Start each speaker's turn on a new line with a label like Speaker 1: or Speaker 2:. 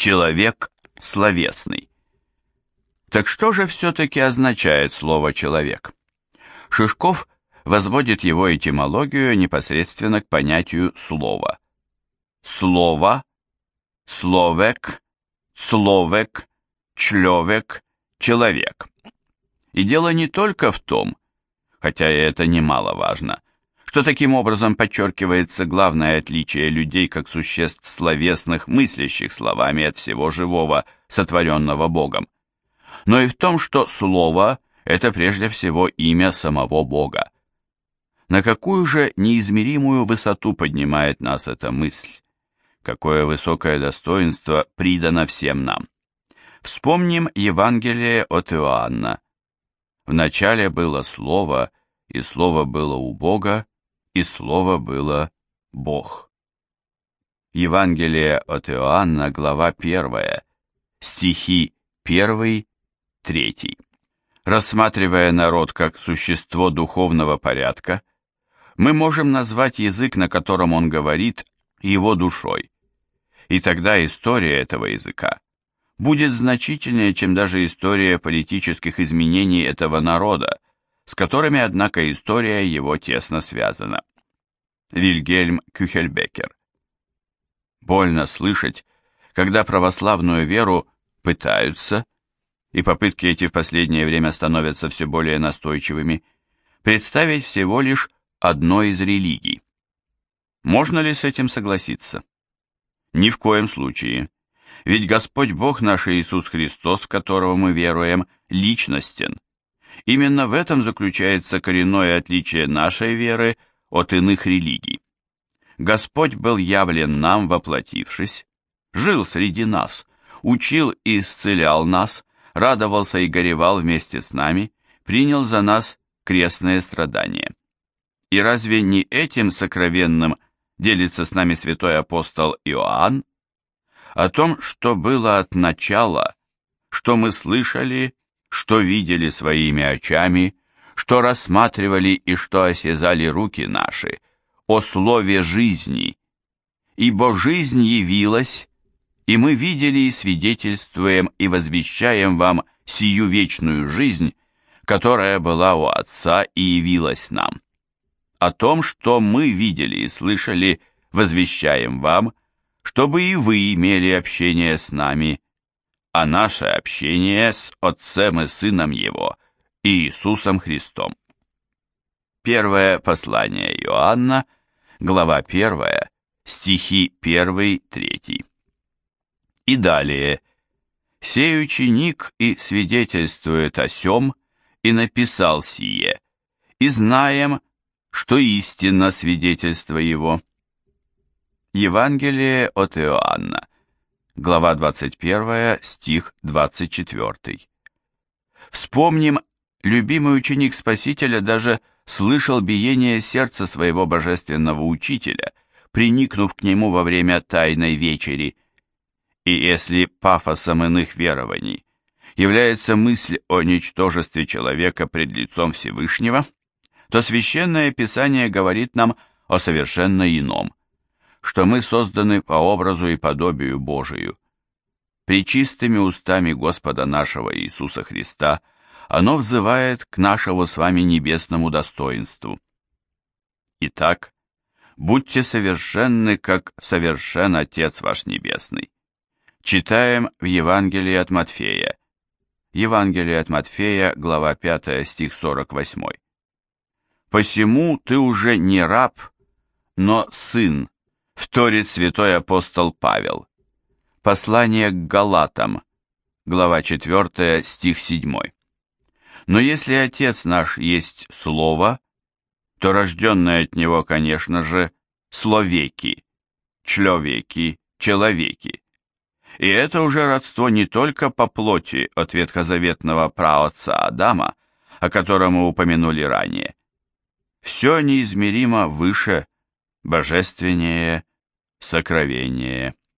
Speaker 1: Человек словесный. Так что же все-таки означает слово «человек»? Шишков возводит его этимологию непосредственно к понятию слова. Слово, словек, словек, члевек, человек. И дело не только в том, хотя и это немаловажно, что таким образом подчеркивается главное отличие людей как существ словесных, мыслящих словами от всего живого, сотворенного Богом, но и в том, что Слово – это прежде всего имя самого Бога. На какую же неизмеримую высоту поднимает нас эта мысль? Какое высокое достоинство придано всем нам? Вспомним Евангелие от Иоанна. В начале было Слово, и Слово было у Бога, и Слово было Бог. Евангелие от Иоанна, глава 1, стихи 1, 3. Рассматривая народ как существо духовного порядка, мы можем назвать язык, на котором он говорит, его душой. И тогда история этого языка будет значительнее, чем даже история политических изменений этого народа, с которыми, однако, история его тесно связана. Вильгельм Кюхельбекер. Больно слышать, когда православную веру пытаются, и попытки эти в последнее время становятся все более настойчивыми, представить всего лишь одной из религий. Можно ли с этим согласиться? Ни в коем случае. Ведь Господь Бог наш Иисус Христос, в которого мы веруем, личностен – Именно в этом заключается коренное отличие нашей веры от иных религий. Господь был явлен нам, воплотившись, жил среди нас, учил и исцелял нас, радовался и горевал вместе с нами, принял за нас крестные страдания. И разве не этим сокровенным делится с нами святой апостол Иоанн? О том, что было от начала, что мы слышали, что видели своими очами, что рассматривали и что осязали руки наши, о слове жизни. Ибо жизнь явилась, и мы видели и свидетельствуем и возвещаем вам сию вечную жизнь, которая была у Отца и явилась нам. О том, что мы видели и слышали, возвещаем вам, чтобы и вы имели общение с нами, а наше общение с Отцем и Сыном Его, Иисусом Христом. Первое послание Иоанна, глава 1, стихи 1-3. И далее. «Сей ученик и свидетельствует о сем, и написал сие, и знаем, что истинно свидетельство его». Евангелие от Иоанна, глава 21, стих 24. Вспомним, любимый ученик Спасителя даже слышал биение сердца своего божественного учителя, приникнув к нему во время тайной вечери. И если пафосом иных верований является мысль о ничтожестве человека пред лицом Всевышнего, то Священное Писание говорит нам о совершенно ином – что мы созданы по образу и подобию Божию. Причистыми устами Господа нашего Иисуса Христа оно взывает к нашему с вами небесному достоинству. Итак, будьте совершенны, как совершен Отец ваш Небесный. Читаем в Евангелии от Матфея. Евангелие от Матфея, глава 5, стих 48. «Посему ты уже не раб, но сын, вторит святой апостол Павел. Послание к Галатам, глава 4, стих 7. Но если Отец наш есть Слово, то рожденное от Него, конечно же, словеки, чловеки, человеки. И это уже родство не только по плоти от ветхозаветного праотца Адама, о котором мы упомянули ранее. Все неизмеримо выше, божественнее, сокровение.